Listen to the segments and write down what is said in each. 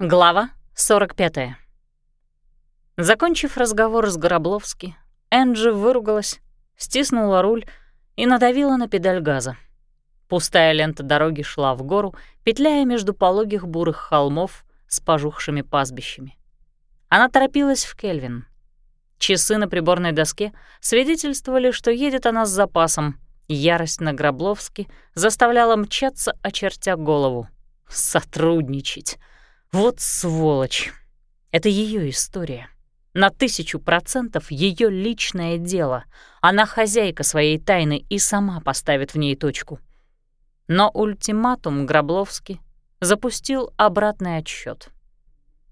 Глава 45. Закончив разговор с Горобловски, Энджи выругалась, стиснула руль и надавила на педаль газа. Пустая лента дороги шла в гору, петляя между пологих бурых холмов с пожухшими пастбищами. Она торопилась в Кельвин. Часы на приборной доске свидетельствовали, что едет она с запасом. Ярость на Гробловски заставляла мчаться, очертя голову. Сотрудничать. Вот сволочь. Это ее история. На тысячу процентов ее личное дело. Она хозяйка своей тайны и сама поставит в ней точку. Но ультиматум Гробловский запустил обратный отсчет.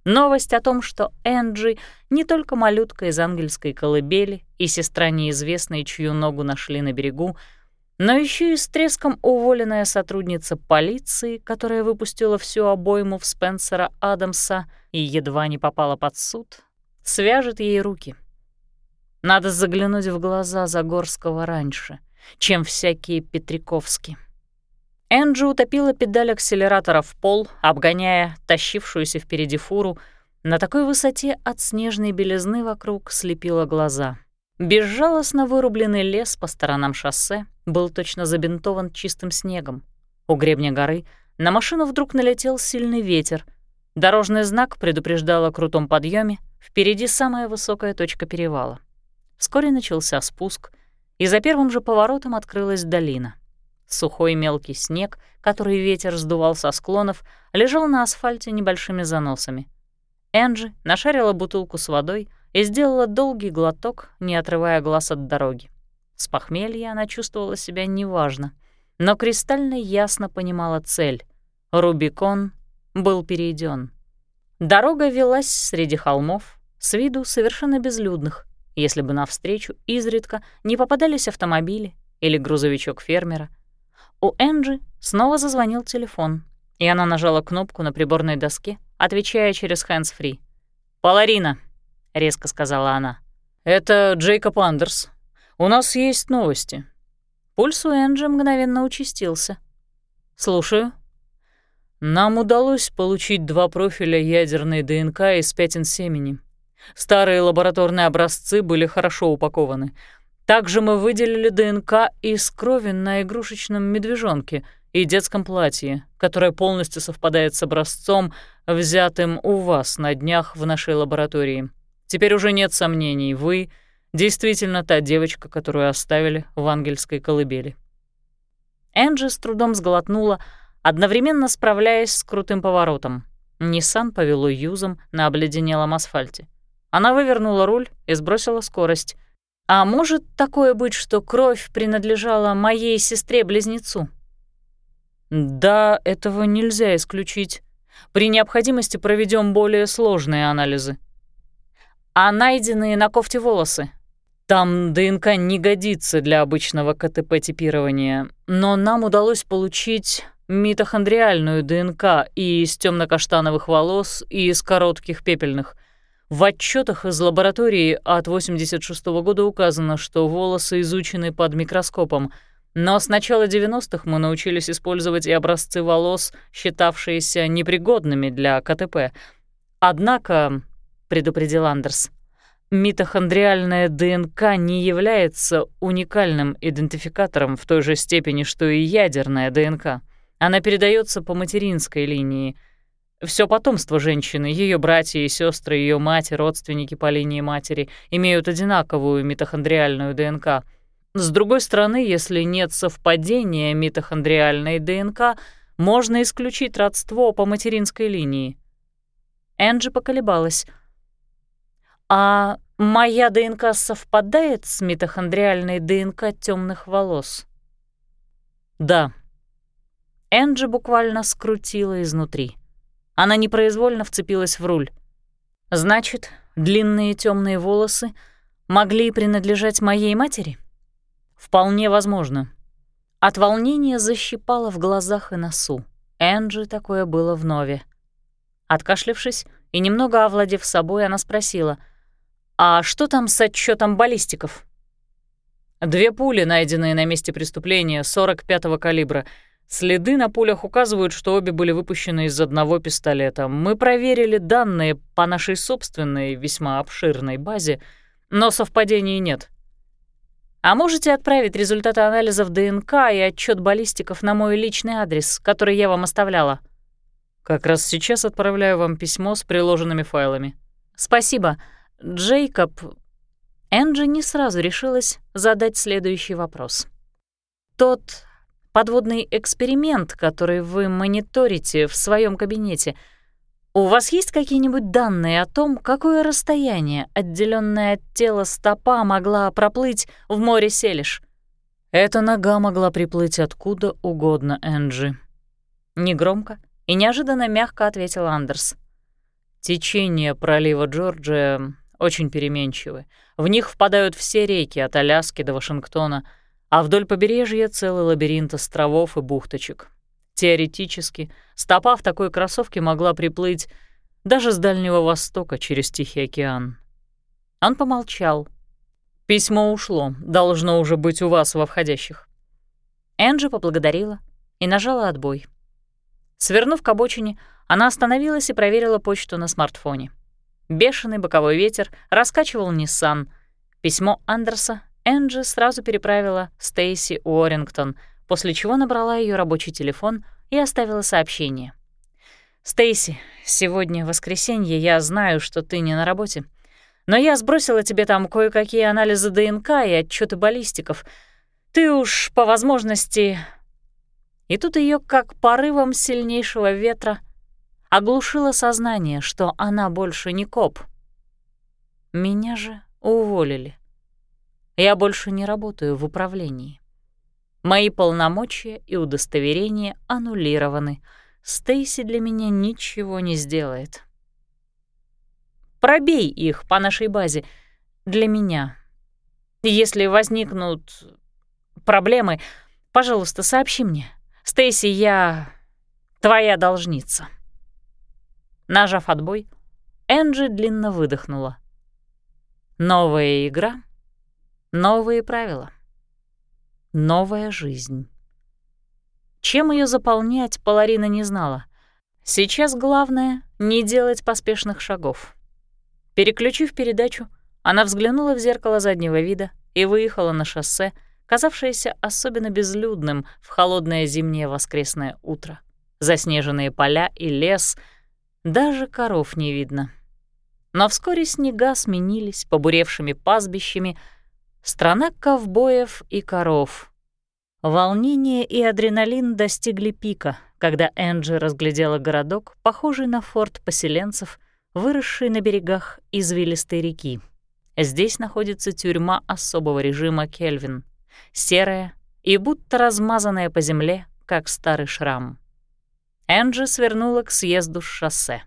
Новость о том, что Энджи не только малютка из ангельской колыбели и сестра неизвестной, чью ногу нашли на берегу, но еще и с треском уволенная сотрудница полиции, которая выпустила всю обойму в Спенсера Адамса и едва не попала под суд, свяжет ей руки. Надо заглянуть в глаза Загорского раньше, чем всякие Петриковски. Энджи утопила педаль акселератора в пол, обгоняя тащившуюся впереди фуру, на такой высоте от снежной белизны вокруг слепила глаза — Безжалостно вырубленный лес по сторонам шоссе был точно забинтован чистым снегом. У гребня горы на машину вдруг налетел сильный ветер. Дорожный знак предупреждал о крутом подъеме. Впереди самая высокая точка перевала. Вскоре начался спуск, и за первым же поворотом открылась долина. Сухой мелкий снег, который ветер сдувал со склонов, лежал на асфальте небольшими заносами. Энджи нашарила бутылку с водой, и сделала долгий глоток, не отрывая глаз от дороги. С похмелья она чувствовала себя неважно, но кристально ясно понимала цель. Рубикон был перейден. Дорога велась среди холмов, с виду совершенно безлюдных, если бы навстречу изредка не попадались автомобили или грузовичок фермера. У Энджи снова зазвонил телефон, и она нажала кнопку на приборной доске, отвечая через hands-free. «Паларина, резко сказала она. «Это Джейкоб Андерс. У нас есть новости». Пульс у Энджи мгновенно участился. «Слушаю». «Нам удалось получить два профиля ядерной ДНК из пятен семени. Старые лабораторные образцы были хорошо упакованы. Также мы выделили ДНК из крови на игрушечном медвежонке и детском платье, которое полностью совпадает с образцом, взятым у вас на днях в нашей лаборатории. Теперь уже нет сомнений, вы действительно та девочка, которую оставили в ангельской колыбели». Энджи с трудом сглотнула, одновременно справляясь с крутым поворотом. Ниссан повело юзом на обледенелом асфальте. Она вывернула руль и сбросила скорость. «А может такое быть, что кровь принадлежала моей сестре-близнецу?» «Да, этого нельзя исключить. При необходимости проведем более сложные анализы», а найденные на кофте волосы. Там ДНК не годится для обычного КТП-типирования, но нам удалось получить митохондриальную ДНК и из темно-каштановых волос, и из коротких пепельных. В отчетах из лаборатории от 86 -го года указано, что волосы изучены под микроскопом, но с начала 90-х мы научились использовать и образцы волос, считавшиеся непригодными для КТП. Однако — предупредил Андерс. Митохондриальная ДНК не является уникальным идентификатором в той же степени, что и ядерная ДНК. Она передается по материнской линии. Все потомство женщины, ее братья и сестры, ее мать, родственники по линии матери имеют одинаковую митохондриальную ДНК. С другой стороны, если нет совпадения митохондриальной ДНК, можно исключить родство по материнской линии. Энджи поколебалась — а моя ДНК совпадает с митохондриальной ДНК темных волос? Да. Энджи буквально скрутила изнутри. Она непроизвольно вцепилась в руль. Значит, длинные темные волосы могли принадлежать моей матери? Вполне возможно. От волнения защипала в глазах и носу. Энджи такое было вновь. Откашлившись и немного овладев собой, она спросила — «А что там с отчетом баллистиков?» «Две пули, найденные на месте преступления 45-го калибра. Следы на пулях указывают, что обе были выпущены из одного пистолета. Мы проверили данные по нашей собственной, весьма обширной базе, но совпадений нет. А можете отправить результаты анализов ДНК и отчет баллистиков на мой личный адрес, который я вам оставляла? Как раз сейчас отправляю вам письмо с приложенными файлами. Спасибо. Джейкоб... Энджи не сразу решилась задать следующий вопрос. Тот подводный эксперимент, который вы мониторите в своем кабинете, у вас есть какие-нибудь данные о том, какое расстояние, отделенное от тела стопа, могла проплыть в море Селиш? Эта нога могла приплыть откуда угодно, Энджи. Негромко и неожиданно мягко ответил Андерс. Течение пролива Джорджия очень переменчивы. В них впадают все реки от Аляски до Вашингтона — а вдоль побережья целый лабиринт островов и бухточек. Теоретически, стопа в такой кроссовке могла приплыть даже с Дальнего Востока через Тихий океан. Он помолчал. «Письмо ушло, должно уже быть у вас во входящих». Энджи поблагодарила и нажала отбой. Свернув к обочине, она остановилась и проверила почту на смартфоне. Бешеный боковой ветер раскачивал Ниссан. Письмо Андерса Энджи сразу переправила Стейси Уоррингтон, после чего набрала ее рабочий телефон и оставила сообщение. «Стейси, сегодня воскресенье, я знаю, что ты не на работе. Но я сбросила тебе там кое-какие анализы ДНК и отчеты баллистиков. Ты уж по возможности...» И тут ее, как порывом сильнейшего ветра, оглушило сознание, что она больше не коп. Меня же уволили. Я больше не работаю в управлении. Мои полномочия и удостоверения аннулированы. Стейси для меня ничего не сделает. Пробей их по нашей базе для меня. Если возникнут проблемы, пожалуйста, сообщи мне. Стейси, я твоя должница. Нажав отбой, Энджи длинно выдохнула. Новая игра Новые правила. Новая жизнь. Чем ее заполнять, Паларина не знала. Сейчас главное — не делать поспешных шагов. Переключив передачу, она взглянула в зеркало заднего вида и выехала на шоссе, казавшееся особенно безлюдным в холодное зимнее воскресное утро. Заснеженные поля и лес, даже коров не видно. Но вскоре снега сменились побуревшими пастбищами — Страна ковбоев и коров. Волнение и адреналин достигли пика, когда Энджи разглядела городок, похожий на форт поселенцев, выросший на берегах извилистой реки. Здесь находится тюрьма особого режима Кельвин, серая и будто размазанная по земле, как старый шрам. Энджи свернула к съезду с шоссе.